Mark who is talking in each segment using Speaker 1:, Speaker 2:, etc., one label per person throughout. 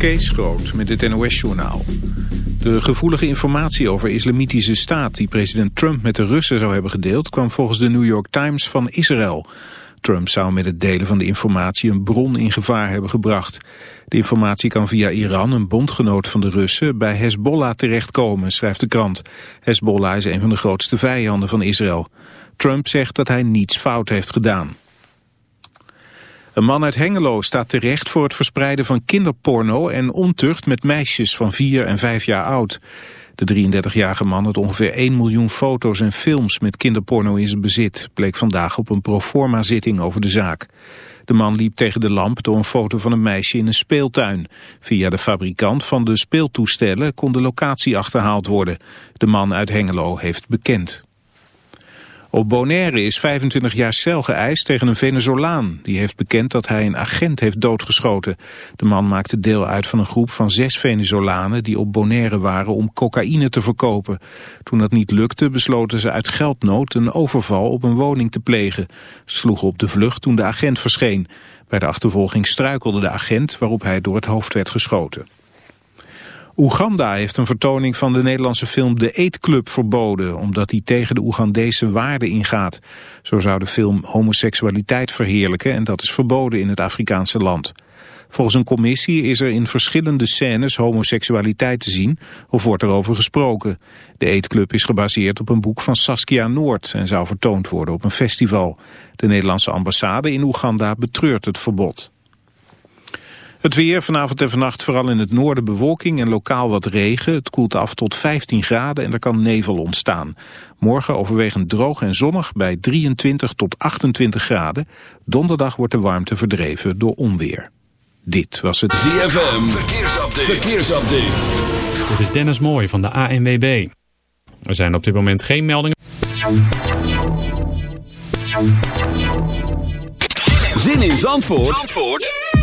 Speaker 1: Kees Groot met het NOS-journaal. De gevoelige informatie over islamitische staat die president Trump met de Russen zou hebben gedeeld... kwam volgens de New York Times van Israël. Trump zou met het delen van de informatie een bron in gevaar hebben gebracht. De informatie kan via Iran, een bondgenoot van de Russen, bij Hezbollah terechtkomen, schrijft de krant. Hezbollah is een van de grootste vijanden van Israël. Trump zegt dat hij niets fout heeft gedaan. Een man uit Hengelo staat terecht voor het verspreiden van kinderporno en ontucht met meisjes van 4 en 5 jaar oud. De 33-jarige man had ongeveer 1 miljoen foto's en films met kinderporno in zijn bezit, bleek vandaag op een proforma zitting over de zaak. De man liep tegen de lamp door een foto van een meisje in een speeltuin. Via de fabrikant van de speeltoestellen kon de locatie achterhaald worden. De man uit Hengelo heeft bekend. Op Bonaire is 25 jaar cel geëist tegen een Venezolaan. Die heeft bekend dat hij een agent heeft doodgeschoten. De man maakte deel uit van een groep van zes Venezolanen... die op Bonaire waren om cocaïne te verkopen. Toen dat niet lukte besloten ze uit geldnood een overval op een woning te plegen. Ze sloegen op de vlucht toen de agent verscheen. Bij de achtervolging struikelde de agent waarop hij door het hoofd werd geschoten. Oeganda heeft een vertoning van de Nederlandse film De Eetclub verboden, omdat die tegen de Oegandese waarden ingaat. Zo zou de film homoseksualiteit verheerlijken en dat is verboden in het Afrikaanse land. Volgens een commissie is er in verschillende scènes homoseksualiteit te zien of wordt erover gesproken. De Eetclub is gebaseerd op een boek van Saskia Noord en zou vertoond worden op een festival. De Nederlandse ambassade in Oeganda betreurt het verbod. Het weer vanavond en vannacht vooral in het noorden bewolking en lokaal wat regen. Het koelt af tot 15 graden en er kan nevel ontstaan. Morgen overwegend droog en zonnig bij 23 tot 28 graden. Donderdag wordt de warmte verdreven door onweer. Dit was het
Speaker 2: ZFM Verkeersupdate. Verkeersupdate.
Speaker 3: Dit is Dennis Mooij van de ANWB. Er zijn op dit moment geen meldingen.
Speaker 2: Zin in Zandvoort? Zandvoort?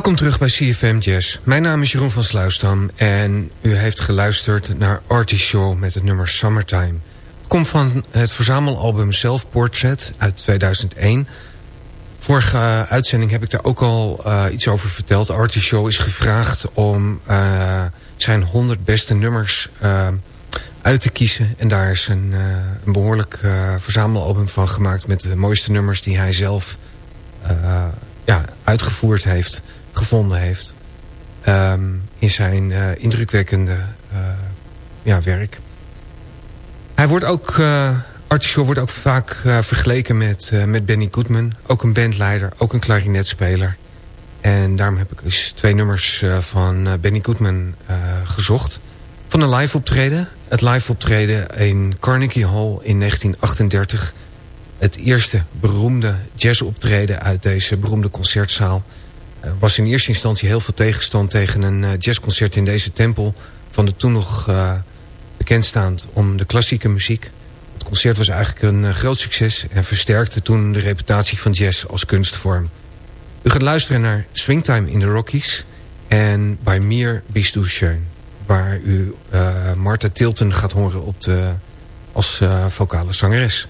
Speaker 4: Welkom terug bij CFM Jazz. Mijn naam is Jeroen van Sluisdam en u heeft geluisterd naar Artie Shaw met het nummer Summertime. Komt van het verzamelalbum Self Portrait uit 2001. Vorige uitzending heb ik daar ook al uh, iets over verteld. Artie Shaw is gevraagd om uh, zijn 100 beste nummers uit te kiezen. En daar is een, een behoorlijk verzamelalbum van gemaakt... met de mooiste nummers die hij zelf ja, uitgevoerd heeft gevonden heeft. Um, in zijn uh, indrukwekkende uh, ja, werk. Hij wordt ook, uh, Artie Shaw wordt ook vaak vergeleken met, met Benny Goodman. Ook een bandleider, ook een klarinetspeler. En daarom heb ik dus twee nummers van Benny Goodman gezocht. Van een live optreden. Het live optreden in Carnegie Hall in 1938. Het eerste beroemde jazzoptreden uit deze beroemde concertzaal... Er was in eerste instantie heel veel tegenstand tegen een uh, jazzconcert in deze tempel... van de toen nog uh, bekendstaand om de klassieke muziek. Het concert was eigenlijk een uh, groot succes... en versterkte toen de reputatie van jazz als kunstvorm. U gaat luisteren naar Swingtime in the Rockies... en bij Mir bist du waar u Martha Tilton gaat horen op de, als vocale zangeres.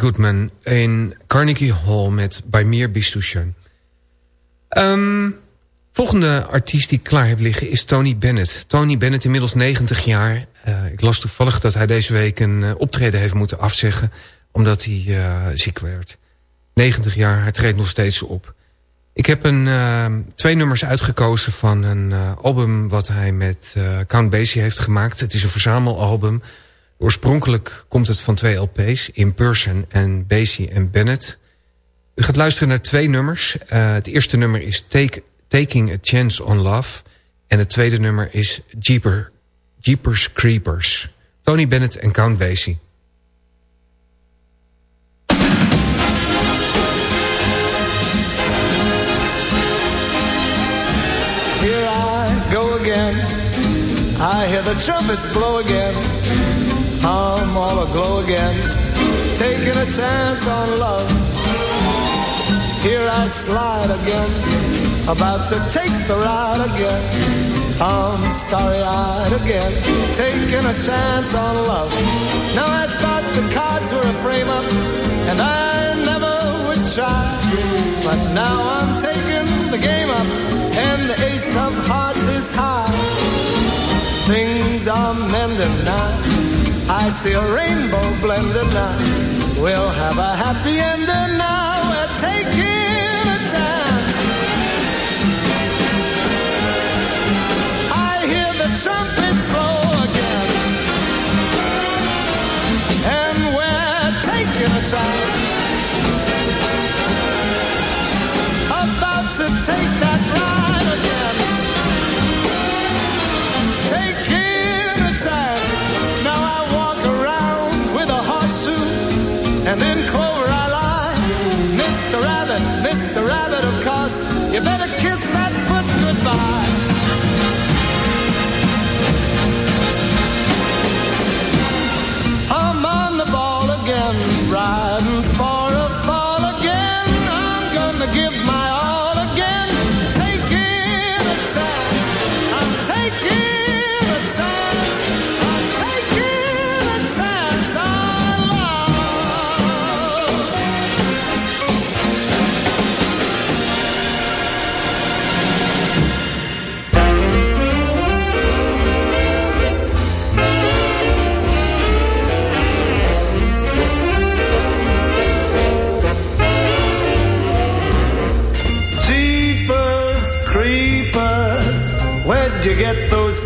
Speaker 4: Goodman in Carnegie Hall met Bij Meer. Um, volgende artiest die ik klaar heb liggen is Tony Bennett. Tony Bennett, inmiddels 90 jaar. Uh, ik las toevallig dat hij deze week een uh, optreden heeft moeten afzeggen... omdat hij uh, ziek werd. 90 jaar, hij treedt nog steeds op. Ik heb een, twee nummers uitgekozen van een album... wat hij met Count Basie heeft gemaakt. Het is een verzamelalbum... Oorspronkelijk komt het van twee LP's, In Person en Basie en Bennett. U gaat luisteren naar twee nummers. Uh, het eerste nummer is Take, Taking a Chance on Love. En het tweede nummer is Jeeper, Jeepers Creepers. Tony Bennett en Count Basie.
Speaker 5: Here I go again. I hear the trumpets blow again. I'm all aglow again, taking a chance on love. Here I slide again, about to take the ride again. I'm starry-eyed again, taking a chance on love. Now I thought the cards were a frame-up, and I never would try. But now I'm taking the game up, and the ace of hearts is high. Things are mending now I see a rainbow blending now. We'll have a happy ending now. We're taking a chance. I hear the trumpets blow again. And we're taking a chance. About to take that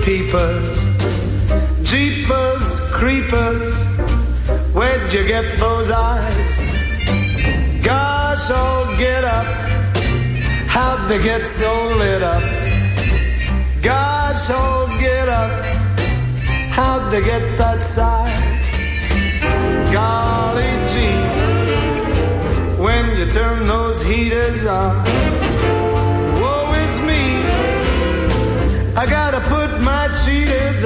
Speaker 5: peepers? Jeepers, creepers, where'd you get those eyes? Gosh, oh, get up, how'd they get so lit up? Gosh, oh, get up, how'd they get that size? Golly gee, when you turn those heaters on. Woe is me. I gotta put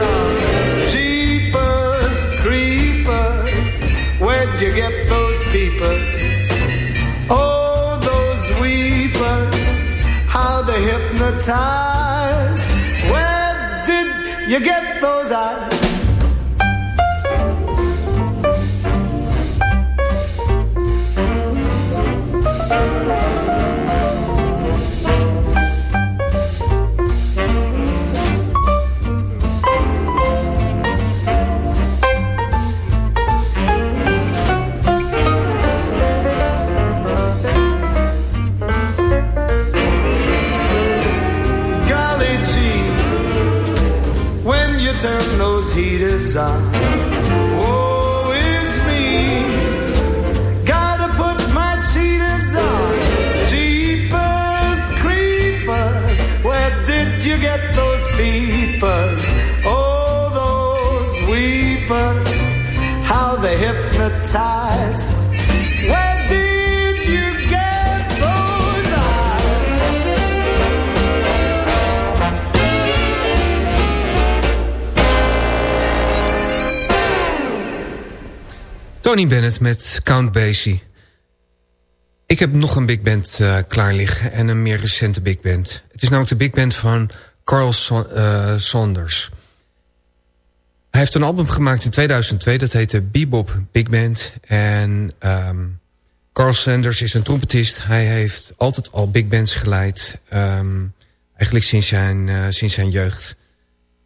Speaker 5: on. Jeepers, creepers. Where'd you get those peepers? Oh, those weepers. How they hypnotize. Where did you get those eyes? On. Woe me. Gotta put my on. Jeepers, creepers, where did you get those peepers? Oh, those weepers, how they hypnotize.
Speaker 4: Tony Bennett met Count Basie. Ik heb nog een big band uh, klaar liggen en een meer recente big band. Het is namelijk de big band van Carl Sa- uh, Saunders. Hij heeft een album gemaakt in 2002, dat heette Bebop Big Band. En um, Carl Sanders is een trompetist. Hij heeft altijd al big bands geleid. Um, eigenlijk sinds zijn, uh, sinds zijn jeugd.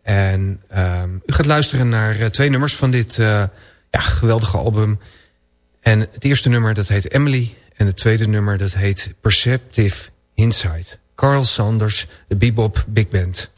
Speaker 4: En um, u gaat luisteren naar twee nummers van dit ja, geweldige album. En het eerste nummer dat heet Emily. En het tweede nummer dat heet Perceptive Insight. Carl Sanders, de Bebop Big Band.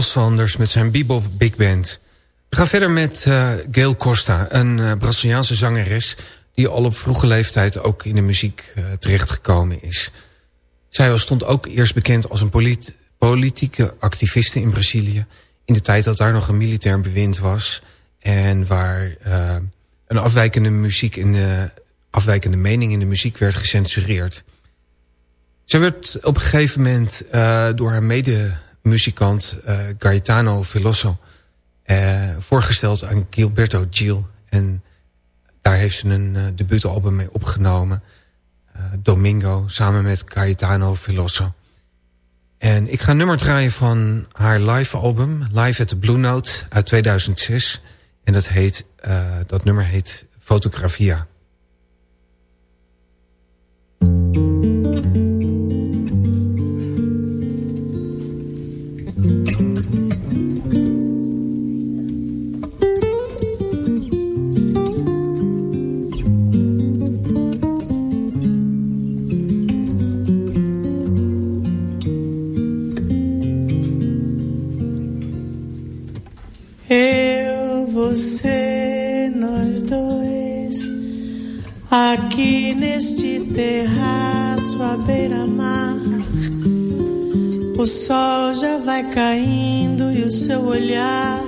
Speaker 4: Sanders met zijn bebop big band. We gaan verder met uh, Gail Costa, een uh, Braziliaanse zangeres... die al op vroege leeftijd ook in de muziek uh, terechtgekomen is. Zij stond ook eerst bekend als een polit politieke activiste in Brazilië... in de tijd dat daar nog een militair bewind was... en waar een afwijkende, muziek in de, afwijkende mening in de muziek werd gecensureerd... Zij werd op een gegeven moment door haar mede muzikant uh, Gaetano Veloso... Uh, voorgesteld aan Gilberto Gil. En daar heeft ze een uh, debuutalbum mee opgenomen. Domingo, samen met Gaetano Veloso. En ik ga nummer draaien van haar live album... Live at the Blue Note uit 2006. En dat, heet, dat nummer heet Fotografia.
Speaker 6: O sol já vai caindo e o seu olhar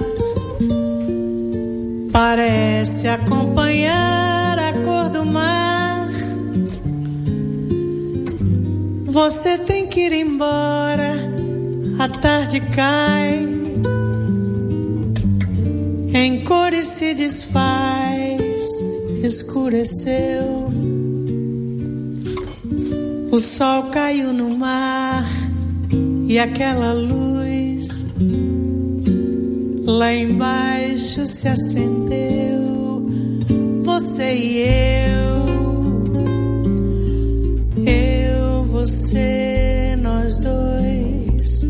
Speaker 6: parece acompanhar a cor do mar. Você tem que ir embora, a tarde cai, em cores se desfaz escureceu. O sol caiu no mar e aquela luz lá embaixo se acendeu. Você e eu, eu, você, nós dois,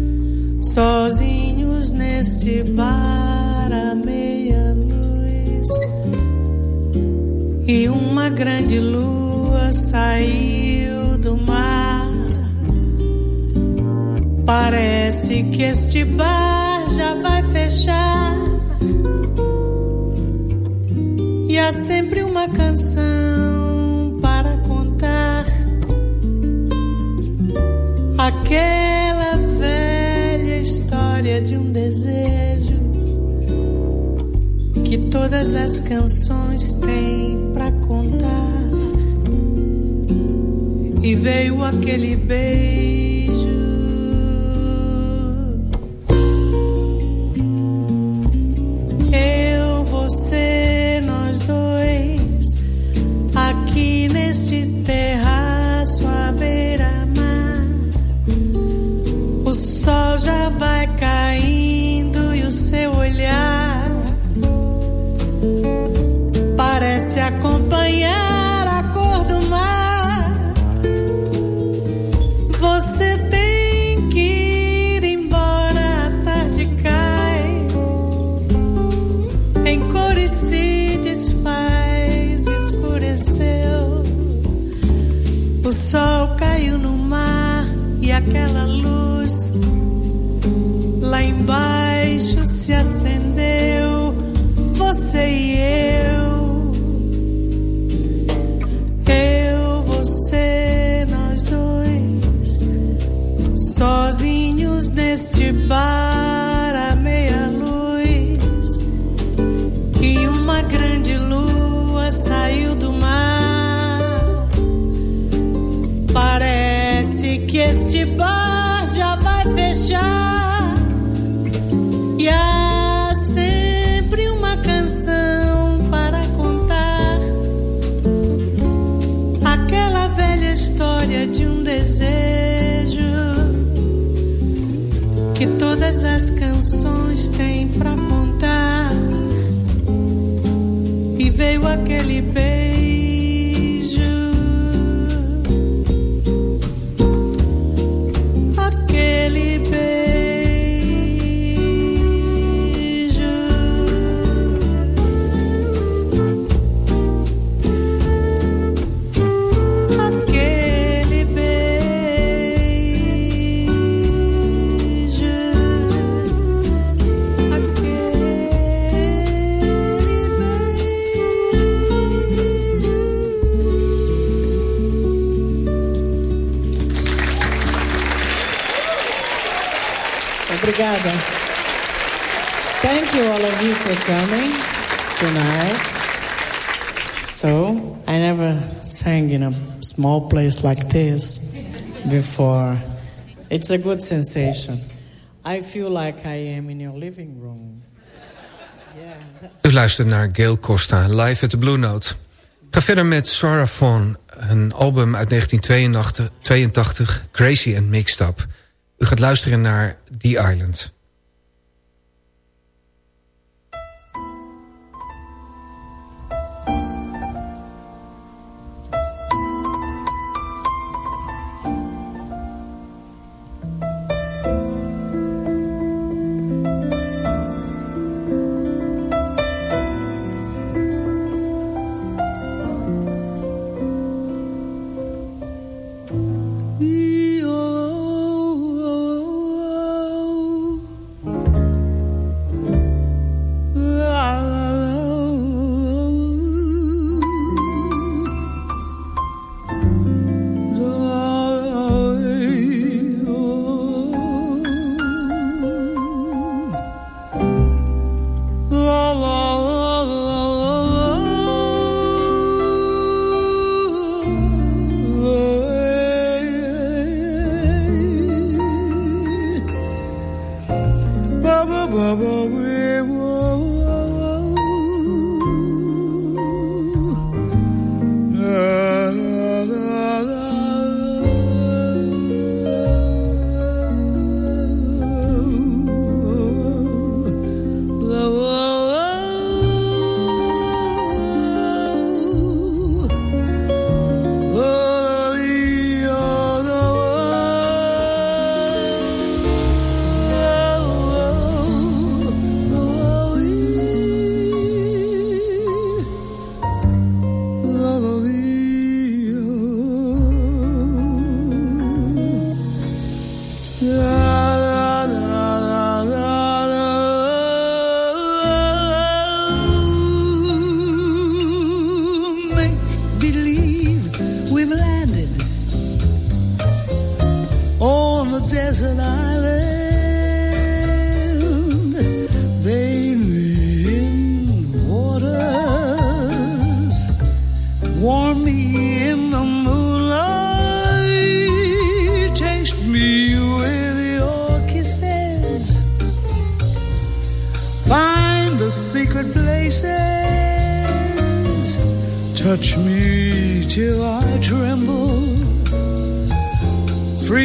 Speaker 6: sozinhos neste bar à meia luz e uma grande lua saiu Parece que este bar já vai fechar. E há sempre uma canção para contar. Aquela velha história de um desejo que todas as canções têm pra contar. E veio aquele beijo. Você, nós dois, aqui neste terraço que este bar já vai fechar. E há sempre uma canção para contar. Aquela velha história de um desejo que todas as canções têm pra contar. E veio aquele beijo. Obrigada. Thank you all of you for coming tonight. So, I never sang in a small place like this before. It's a good sensation. I feel like I am in your living room.
Speaker 4: U luistert naar Gail Costa, live at the Blue Note. Ga verder met Sarah Vaughan, een album uit 1982, Crazy and Mixed Up. U gaat luisteren naar The Island.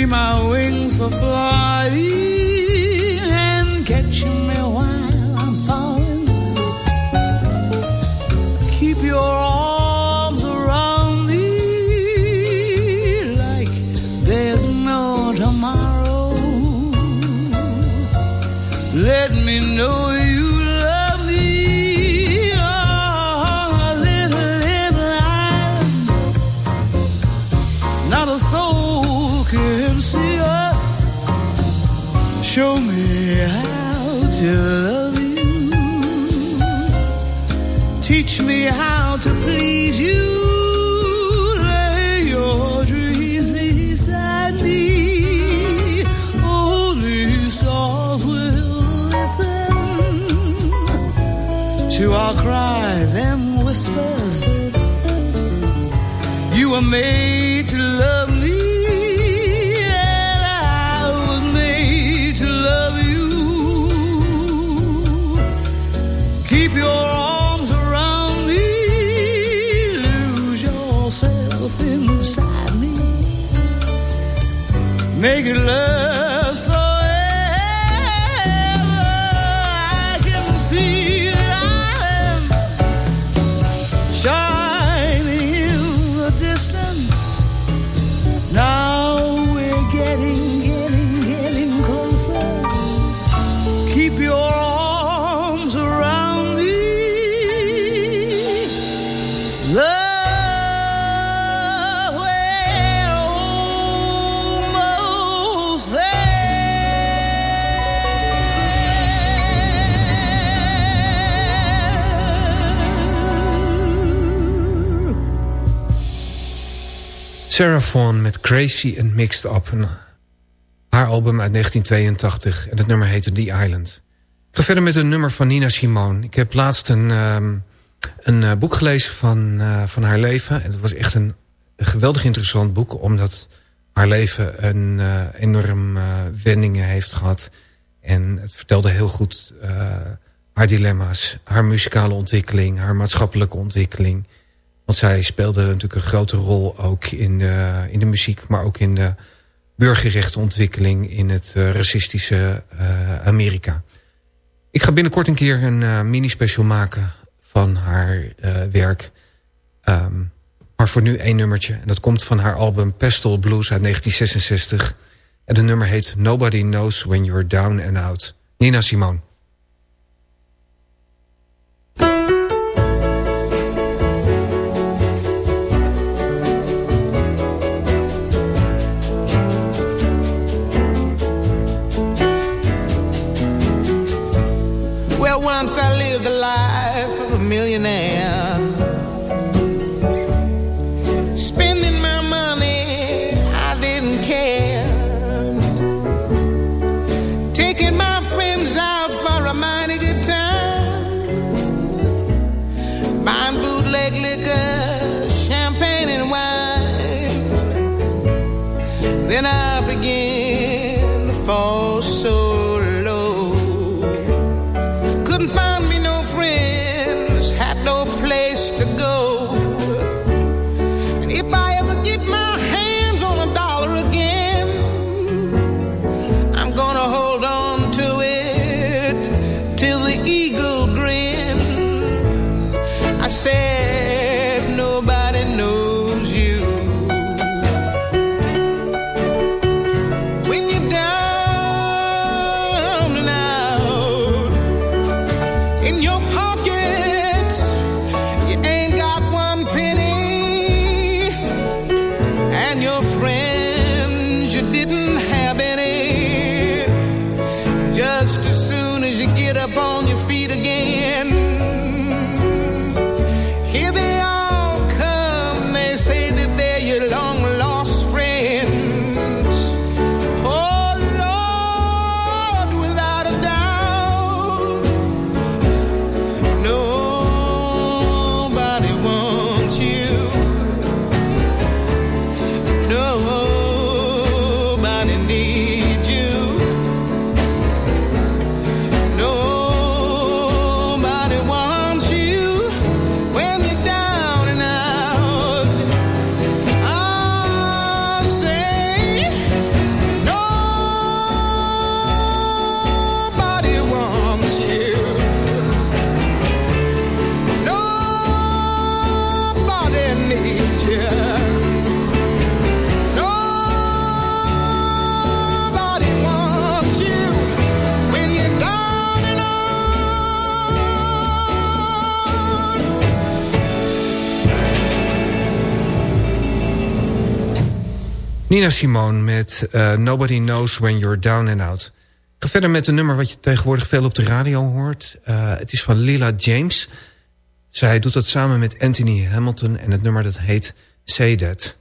Speaker 5: my wings for flying.
Speaker 4: Sarah Vaughan met Crazy and Mixed Up.
Speaker 7: Haar album uit 1982 en het nummer heette The Island. Ik ga verder met een nummer van Nina Simone. Ik heb laatst een, um, een uh, boek gelezen van, uh, van haar leven. En het was echt een, geweldig interessant boek... omdat haar leven een uh, enorm wendingen heeft gehad. En het vertelde heel goed haar dilemma's, haar muzikale ontwikkeling... haar maatschappelijke ontwikkeling. Want zij speelde natuurlijk een grote rol ook in de, in de muziek... maar ook in de burgerrechtenontwikkeling in het racistische Amerika. Ik ga binnenkort een keer een mini-special maken van haar werk. Um, maar voor nu één nummertje. En dat komt van haar album Pestle Blues uit 1966. En de nummer heet Nobody Knows When You're Down and Out. Nina Simone. Nina Simone met uh, Nobody Knows When You're Down and Out. Ik ga verder met een nummer wat je tegenwoordig veel op de radio hoort. Uh, het is van Lila James. Zij doet dat samen met Anthony Hamilton en het nummer dat heet Say That.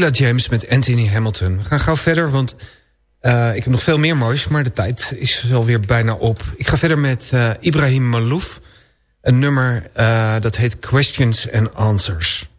Speaker 4: Lilla James met Anthony Hamilton. We gaan gauw verder, want uh, ik heb nog veel meer moois... maar de tijd is alweer bijna op. Ik ga verder met uh, Ibrahim Malouf. Een nummer uh, dat heet Questions and Answers.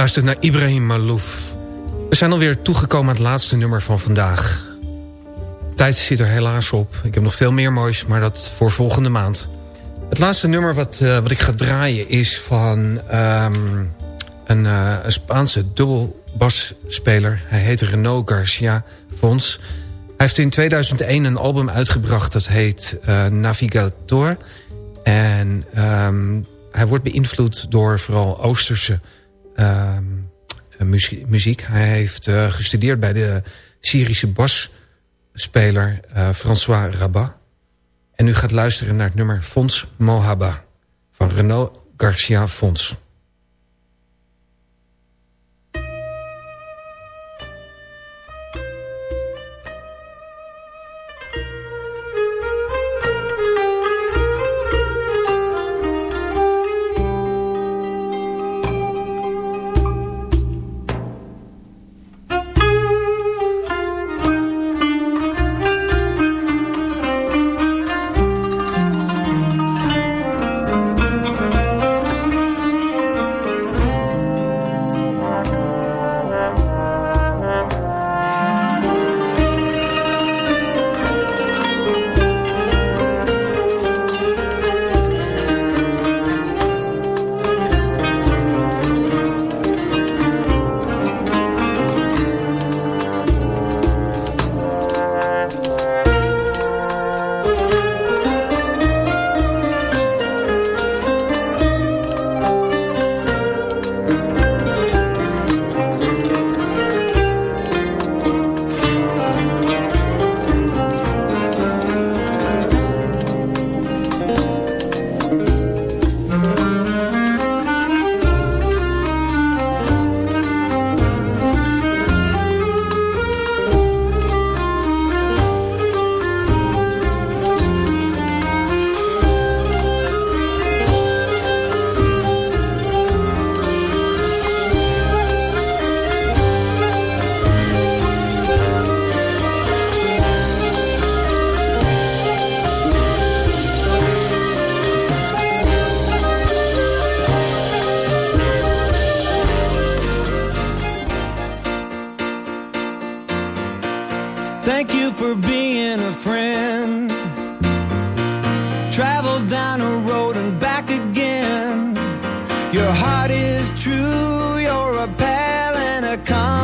Speaker 4: Luistert naar Ibrahim Malouf. We zijn alweer toegekomen aan het laatste nummer van vandaag. De tijd zit er helaas op. Ik heb nog veel meer moois, maar dat voor volgende maand. Het laatste nummer wat, uh, wat ik ga draaien is van um, een, uh, een Spaanse dubbelbasspeler. Hij heet Renaud Garcia Fons. Hij heeft in 2001 een album uitgebracht dat heet uh, Navigator. En um, hij wordt beïnvloed door vooral Oosterse Ehm, muziek. Hij heeft uh, gestudeerd bij de Syrische basspeler uh, François Rabat. En u gaat luisteren naar het nummer Fons Mohaba van Renaud Garcia Fons.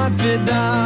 Speaker 2: ficar vedado.